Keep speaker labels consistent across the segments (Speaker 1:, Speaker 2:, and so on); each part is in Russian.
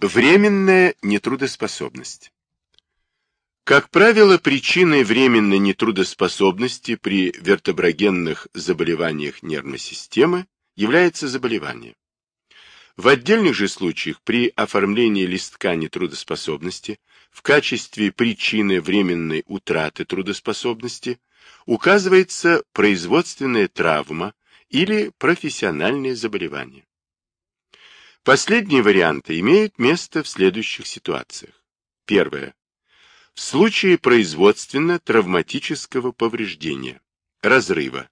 Speaker 1: Временная нетрудоспособность. Как правило, причиной временной нетрудоспособности при вертеброгенных заболеваниях нервной системы является заболевание. В отдельных же случаях при оформлении листка нетрудоспособности в качестве причины временной утраты трудоспособности указывается производственная травма или профессиональное заболевание. Последние варианты имеют место в следующих ситуациях. Первое. В случае производственно-травматического повреждения, разрыва,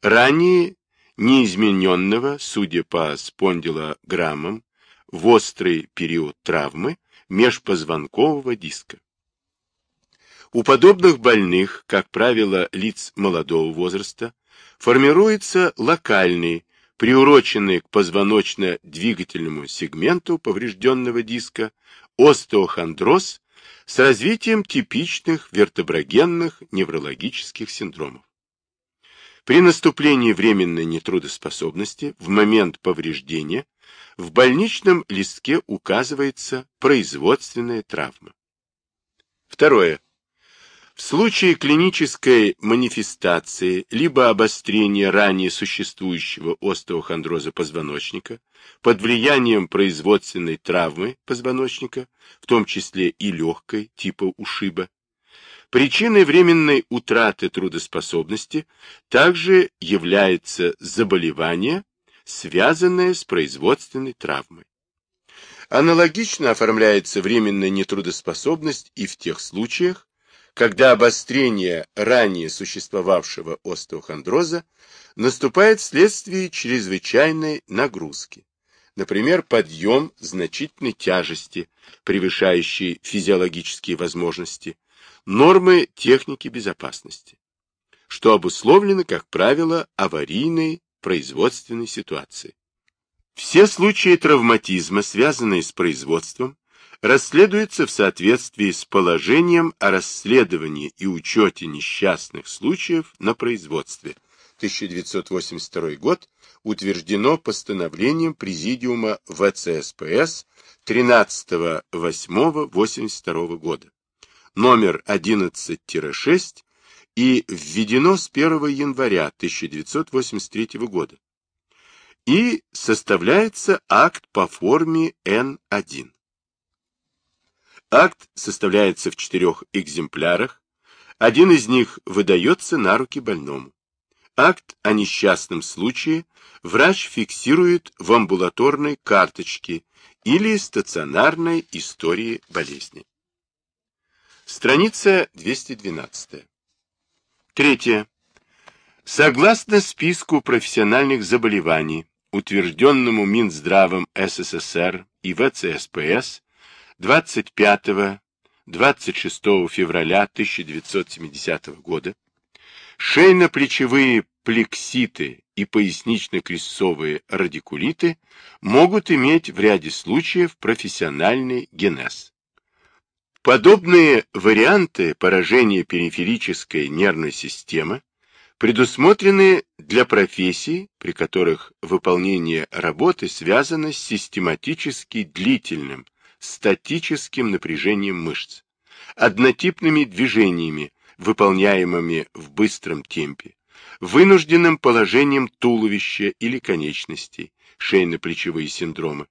Speaker 1: ранее неизмененного, судя по спондилограммам, в острый период травмы межпозвонкового диска. У подобных больных, как правило, лиц молодого возраста, формируется локальный приуроченный к позвоночно-двигательному сегменту поврежденного диска остеохондроз с развитием типичных вертеброгенных неврологических синдромов. При наступлении временной нетрудоспособности в момент повреждения в больничном листке указывается производственная травма. Второе. В случае клинической манифестации либо обострения ранее существующего остеохондроза позвоночника под влиянием производственной травмы позвоночника, в том числе и легкой, типа ушиба, причиной временной утраты трудоспособности также является заболевание, связанное с производственной травмой. Аналогично оформляется временная нетрудоспособность и в тех случаях, когда обострение ранее существовавшего остеохондроза наступает вследствие чрезвычайной нагрузки, например, подъем значительной тяжести, превышающей физиологические возможности, нормы техники безопасности, что обусловлено, как правило, аварийной производственной ситуацией. Все случаи травматизма, связанные с производством, расследуется в соответствии с положением о расследовании и учете несчастных случаев на производстве. 1982 год утверждено постановлением Президиума ВЦСПС 13.08.82 года, номер 11-6 и введено с 1 января 1983 года. И составляется акт по форме Н1. Акт составляется в четырех экземплярах, один из них выдается на руки больному. Акт о несчастном случае врач фиксирует в амбулаторной карточке или стационарной истории болезни. Страница 212. Третье. Согласно списку профессиональных заболеваний, утвержденному Минздравом СССР и ВЦСПС 25-26 февраля 1970 года шейно-плечевые плекситы и пояснично-крестцовые радикулиты могут иметь в ряде случаев профессиональный генез. Подобные варианты поражения периферической нервной системы предусмотрены для профессий, при которых выполнение работы связано с систематически длительным статическим напряжением мышц, однотипными движениями, выполняемыми в быстром темпе, вынужденным положением туловища или конечностей, шейно-плечевые синдромы,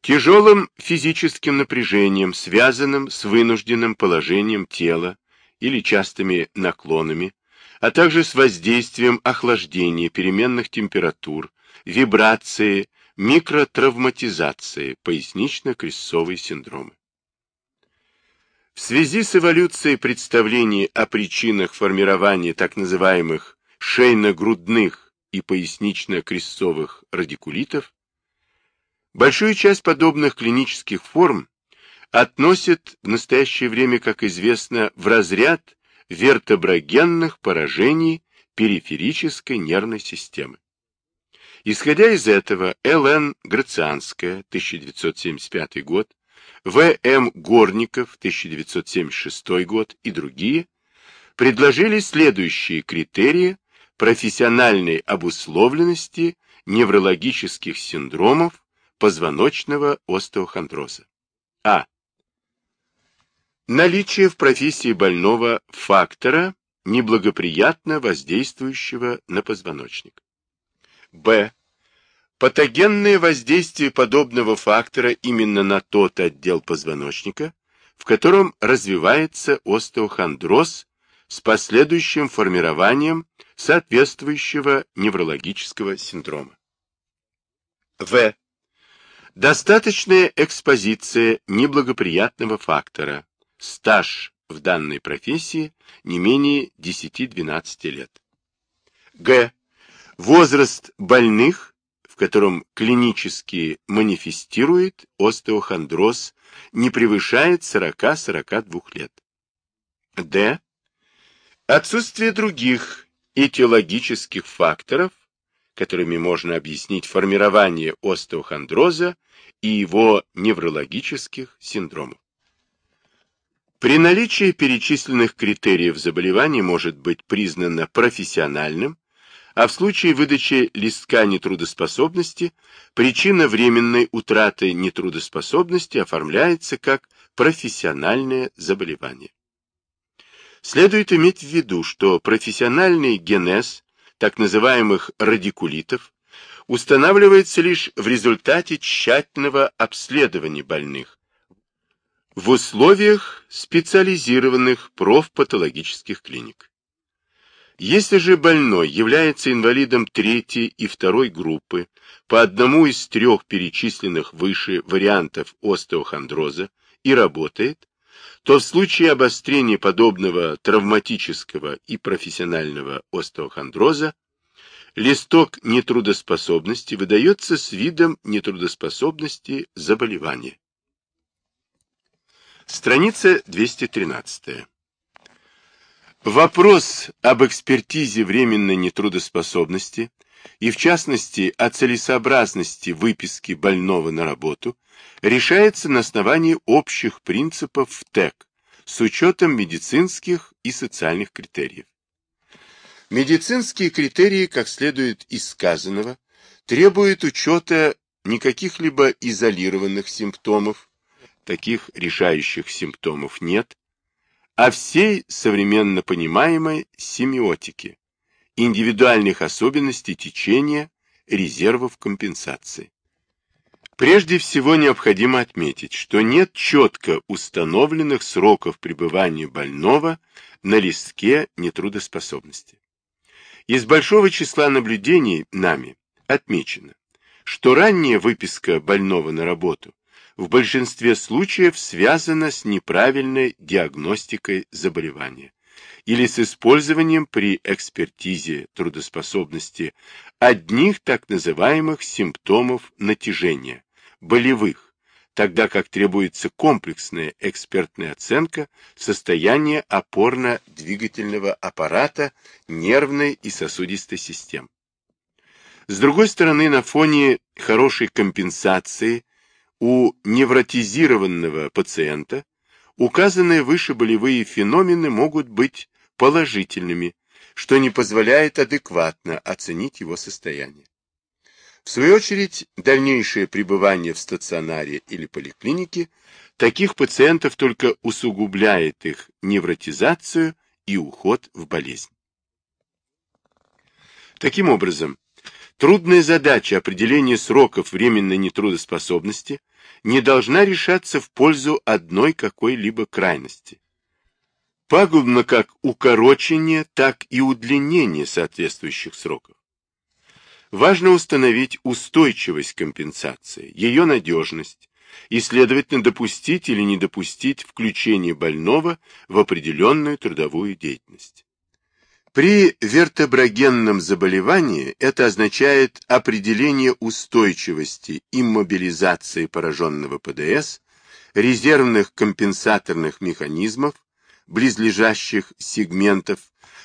Speaker 1: тяжелым физическим напряжением, связанным с вынужденным положением тела или частыми наклонами, а также с воздействием охлаждения, переменных температур, вибрации, микротравматизации, пояснично-крестцовые синдромы. В связи с эволюцией представлений о причинах формирования так называемых шейно-грудных и пояснично-крестцовых радикулитов, большую часть подобных клинических форм относят в настоящее время, как известно, в разряд вертеброгенных поражений периферической нервной системы. Исходя из этого, Л.Н. Грацианская, 1975 год, В.М. Горников, 1976 год и другие предложили следующие критерии профессиональной обусловленности неврологических синдромов позвоночного остеохондроза. А. Наличие в профессии больного фактора, неблагоприятно воздействующего на позвоночник. Б. Патогенное воздействие подобного фактора именно на тот отдел позвоночника, в котором развивается остеохондроз с последующим формированием соответствующего неврологического синдрома. В. Достаточная экспозиция неблагоприятного фактора, стаж в данной профессии не менее 10-12 лет. Г. Возраст больных, в котором клинически манифестирует остеохондроз, не превышает 40-42 лет. Д. Отсутствие других этиологических факторов, которыми можно объяснить формирование остеохондроза и его неврологических синдромов. При наличии перечисленных критериев заболевания может быть признано профессиональным, а в случае выдачи листка нетрудоспособности причина временной утраты нетрудоспособности оформляется как профессиональное заболевание. Следует иметь в виду, что профессиональный генез так называемых радикулитов устанавливается лишь в результате тщательного обследования больных, в условиях специализированных профпатологических клиник. Если же больной является инвалидом третьей и второй группы по одному из трех перечисленных выше вариантов остеохондроза и работает, то в случае обострения подобного травматического и профессионального остеохондроза листок нетрудоспособности выдается с видом нетрудоспособности заболевания. Страница 213. Вопрос об экспертизе временной нетрудоспособности и, в частности, о целесообразности выписки больного на работу решается на основании общих принципов ТЭК с учетом медицинских и социальных критериев. Медицинские критерии, как следует из сказанного, требуют учета не каких-либо изолированных симптомов, таких решающих симптомов нет, а всей современно понимаемой семиотики, индивидуальных особенностей течения, резервов компенсации. Прежде всего необходимо отметить, что нет четко установленных сроков пребывания больного на листке нетрудоспособности. Из большого числа наблюдений нами отмечено, что ранняя выписка больного на работу в большинстве случаев связано с неправильной диагностикой заболевания или с использованием при экспертизе трудоспособности одних так называемых симптомов натяжения, болевых, тогда как требуется комплексная экспертная оценка состояния опорно-двигательного аппарата, нервной и сосудистой систем. С другой стороны, на фоне хорошей компенсации у невротизированного пациента указанные выше болевые феномены могут быть положительными, что не позволяет адекватно оценить его состояние. В свою очередь, дальнейшее пребывание в стационаре или поликлинике таких пациентов только усугубляет их невротизацию и уход в болезнь. Таким образом, Трудная задача определения сроков временной нетрудоспособности не должна решаться в пользу одной какой-либо крайности. Пагубно как укорочение, так и удлинение соответствующих сроков. Важно установить устойчивость компенсации, ее надежность, и, следовательно, допустить или не допустить включение больного в определенную трудовую деятельность. При вертеброгенном заболевании это означает определение устойчивости иммобилизации пораженного ПДС, резервных компенсаторных механизмов, близлежащих сегментов,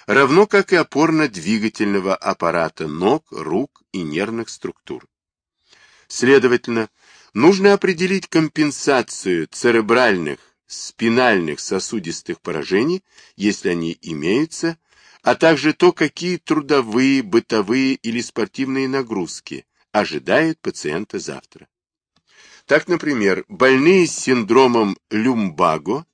Speaker 1: равно как и опорно-двигательного аппарата ног, рук и нервных структур. Следовательно, нужно определить компенсацию церебральных, спинальных сосудистых поражений, если они имеются, а также то, какие трудовые, бытовые или спортивные нагрузки ожидают пациента завтра. Так, например, больные с синдромом люмбаго,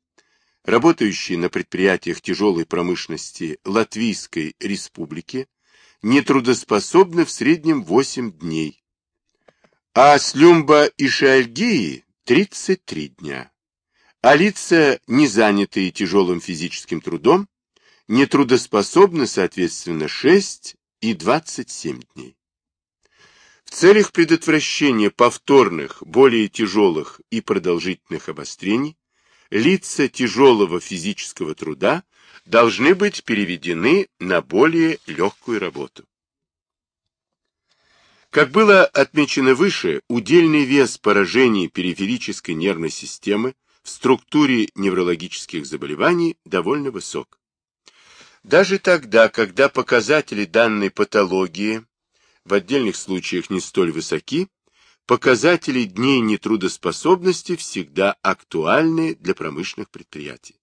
Speaker 1: работающие на предприятиях тяжелой промышленности Латвийской республики, нетрудоспособны в среднем 8 дней, а с шиальгии 33 дня. А лица, не занятые тяжелым физическим трудом, нетрудоспособны, соответственно, 6 и 27 дней. В целях предотвращения повторных, более тяжелых и продолжительных обострений, лица тяжелого физического труда должны быть переведены на более легкую работу. Как было отмечено выше, удельный вес поражений периферической нервной системы в структуре неврологических заболеваний довольно высок. Даже тогда, когда показатели данной патологии в отдельных случаях не столь высоки, показатели дней нетрудоспособности всегда актуальны для промышленных предприятий.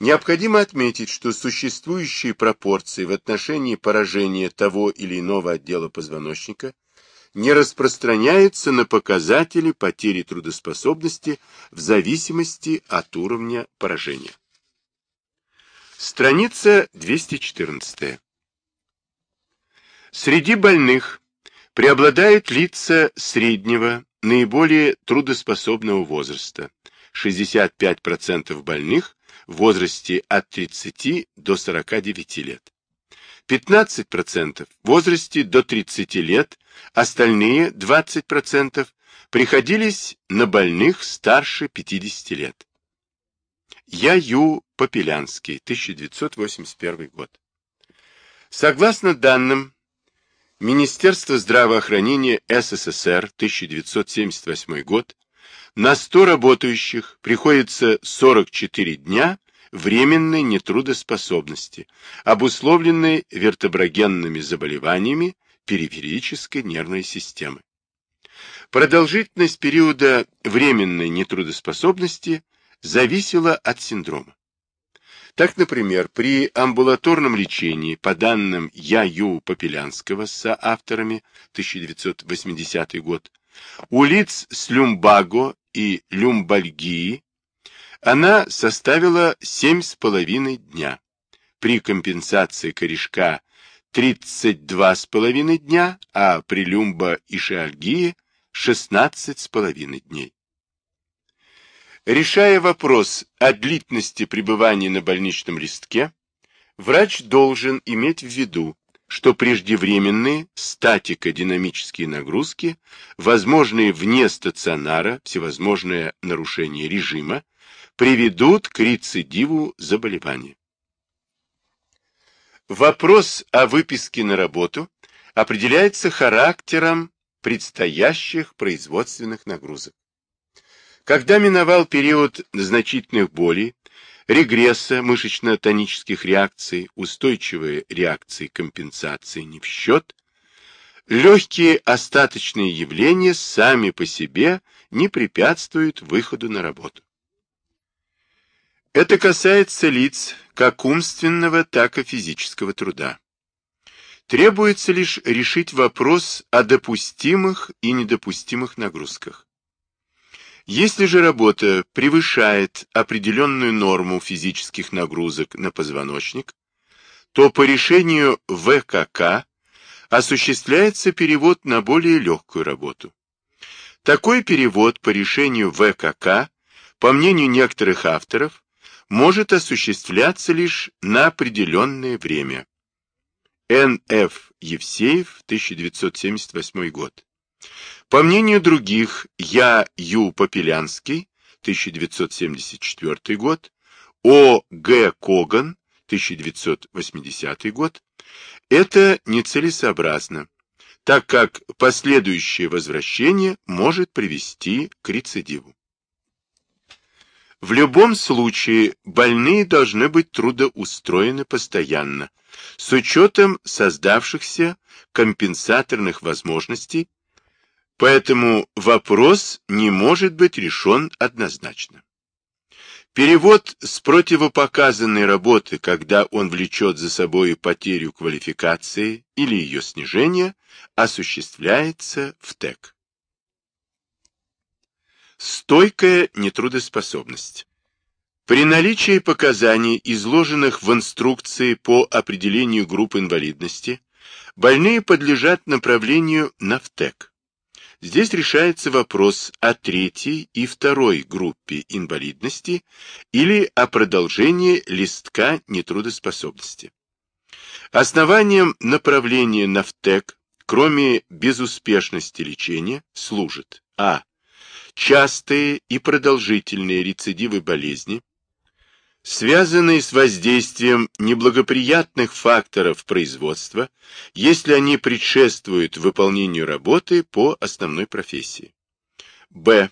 Speaker 1: Необходимо отметить, что существующие пропорции в отношении поражения того или иного отдела позвоночника не распространяются на показатели потери трудоспособности в зависимости от уровня поражения. Страница 214. Среди больных преобладают лица среднего, наиболее трудоспособного возраста. 65% больных в возрасте от 30 до 49 лет. 15% в возрасте до 30 лет, остальные 20% приходились на больных старше 50 лет. Я Ю. Попелянский, 1981 год. Согласно данным Министерства здравоохранения СССР, 1978 год, на 100 работающих приходится 44 дня временной нетрудоспособности, обусловленной вертеброгенными заболеваниями периферической нервной системы. Продолжительность периода временной нетрудоспособности зависела от синдрома. Так, например, при амбулаторном лечении, по данным Я.Ю. Попелянского с соавторами 1980 год, у лиц с люмбаго и люмбальгии она составила 7,5 дня. При компенсации корешка 32,5 дня, а при люмбо и шиальгии 16,5 дней. Решая вопрос о длительности пребывания на больничном листке, врач должен иметь в виду, что преждевременные статико-динамические нагрузки, возможные вне стационара, всевозможные нарушения режима, приведут к рецидиву заболевания. Вопрос о выписке на работу определяется характером предстоящих производственных нагрузок. Когда миновал период значительных болей, регресса мышечно-тонических реакций, устойчивые реакции компенсации не в счет, легкие остаточные явления сами по себе не препятствуют выходу на работу. Это касается лиц как умственного, так и физического труда. Требуется лишь решить вопрос о допустимых и недопустимых нагрузках. Если же работа превышает определенную норму физических нагрузок на позвоночник, то по решению ВКК осуществляется перевод на более легкую работу. Такой перевод по решению ВКК, по мнению некоторых авторов, может осуществляться лишь на определенное время. Н.Ф. Евсеев, 1978 год. По мнению других, Я. Ю. Попелянский, 1974 год, О. Г. Коган, 1980 год, это нецелесообразно, так как последующее возвращение может привести к рецидиву. В любом случае больные должны быть трудоустроены постоянно, с учетом создавшихся компенсаторных возможностей Поэтому вопрос не может быть решен однозначно. Перевод с противопоказанной работы, когда он влечет за собой потерю квалификации или ее снижение, осуществляется в ТЭК. Стойкая нетрудоспособность. При наличии показаний, изложенных в инструкции по определению групп инвалидности, больные подлежат направлению на ВТЭК. Здесь решается вопрос о третьей и второй группе инвалидности или о продолжении листка нетрудоспособности. Основанием направления на ВТЭК, кроме безуспешности лечения, служит а. Частые и продолжительные рецидивы болезни, связанные с воздействием неблагоприятных факторов производства, если они предшествуют выполнению работы по основной профессии. Б.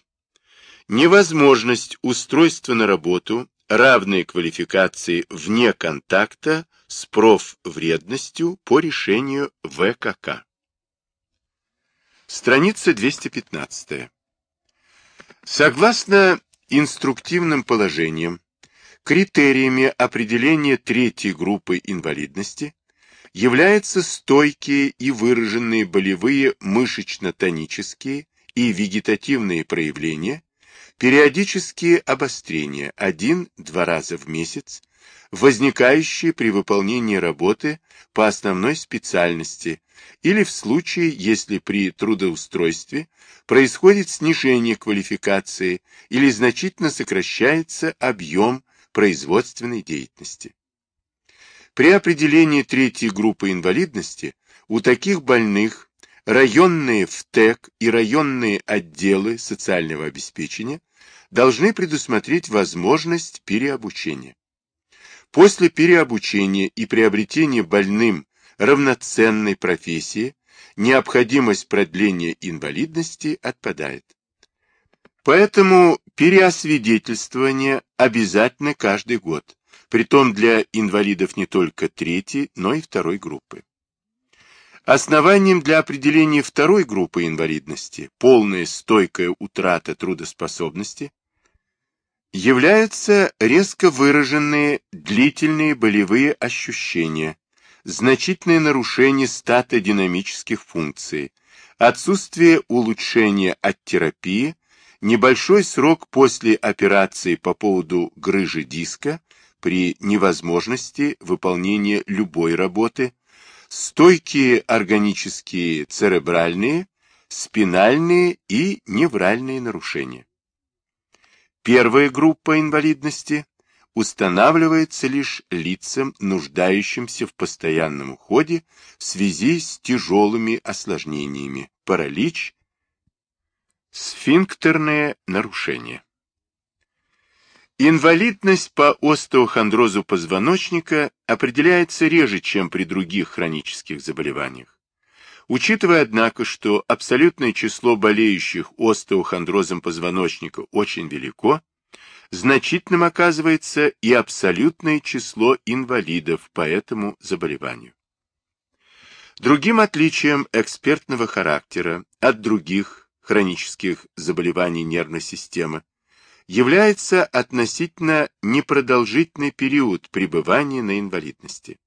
Speaker 1: Невозможность устройства на работу равной квалификации вне контакта с профвредностью по решению ВКК. Страница 215. Согласно инструктивным положениям, Критериями определения третьей группы инвалидности являются стойкие и выраженные болевые мышечно-тонические и вегетативные проявления, периодические обострения один-два раза в месяц, возникающие при выполнении работы по основной специальности или в случае, если при трудоустройстве происходит снижение квалификации или значительно сокращается объем производственной деятельности. При определении третьей группы инвалидности у таких больных районные ВТЭК и районные отделы социального обеспечения должны предусмотреть возможность переобучения. После переобучения и приобретения больным равноценной профессии необходимость продления инвалидности отпадает. Поэтому переосвидетельствование обязательно каждый год, притом для инвалидов не только третьей, но и второй группы. Основанием для определения второй группы инвалидности, полная стойкая утрата трудоспособности, являются резко выраженные длительные болевые ощущения, значительное нарушение статодинамических функций, отсутствие улучшения от терапии, Небольшой срок после операции по поводу грыжи диска при невозможности выполнения любой работы, стойкие органические церебральные, спинальные и невральные нарушения. Первая группа инвалидности устанавливается лишь лицам, нуждающимся в постоянном уходе в связи с тяжелыми осложнениями, паралич, Сфинктерные нарушения. Инвалидность по остеохондрозу позвоночника определяется реже, чем при других хронических заболеваниях. Учитывая, однако, что абсолютное число болеющих остеохондрозом позвоночника очень велико, значительным оказывается и абсолютное число инвалидов по этому заболеванию. Другим отличием экспертного характера от других хронических заболеваний нервной системы, является относительно непродолжительный период пребывания на инвалидности.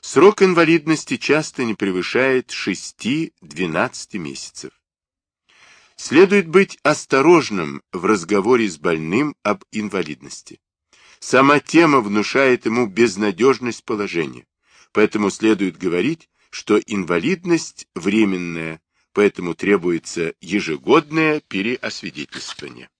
Speaker 1: Срок инвалидности часто не превышает 6-12 месяцев. Следует быть осторожным в разговоре с больным об инвалидности. Сама тема внушает ему безнадежность положения, поэтому следует говорить, что инвалидность временная, поэтому требуется ежегодное переосвидетельствование.